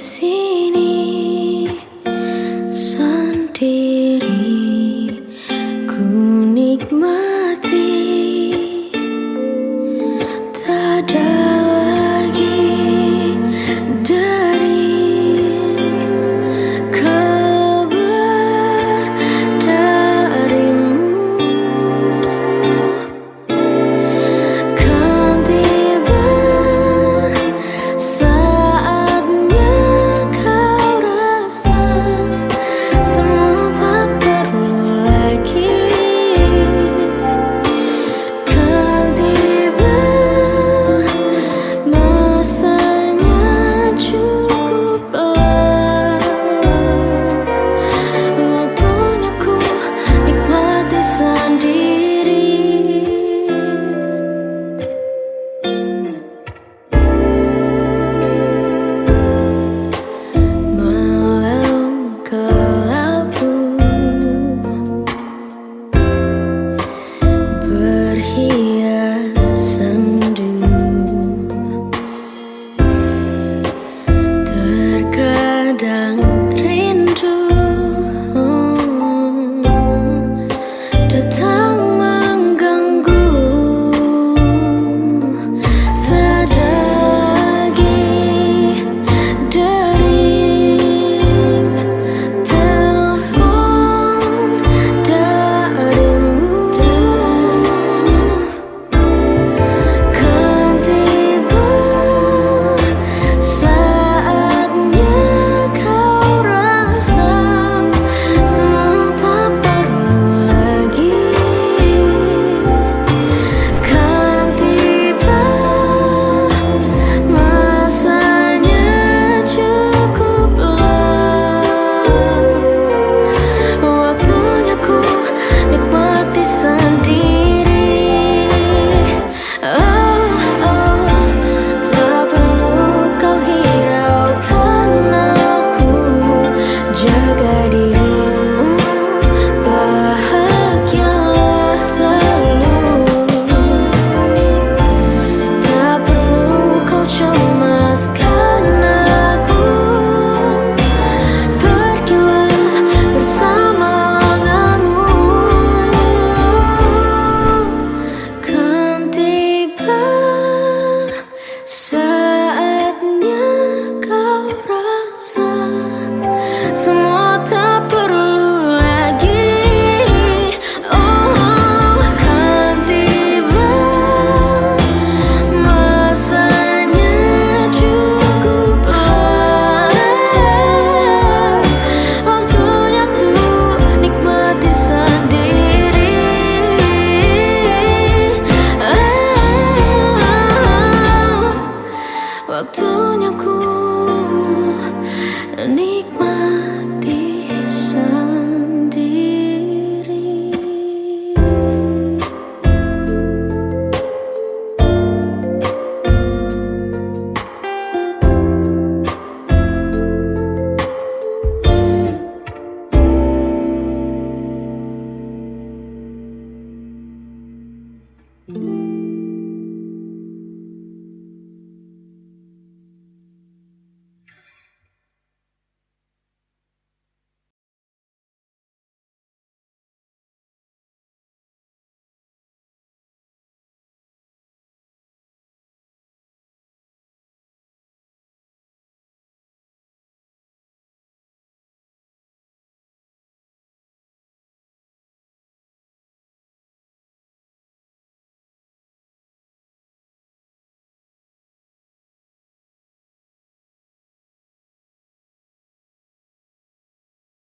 see ready 你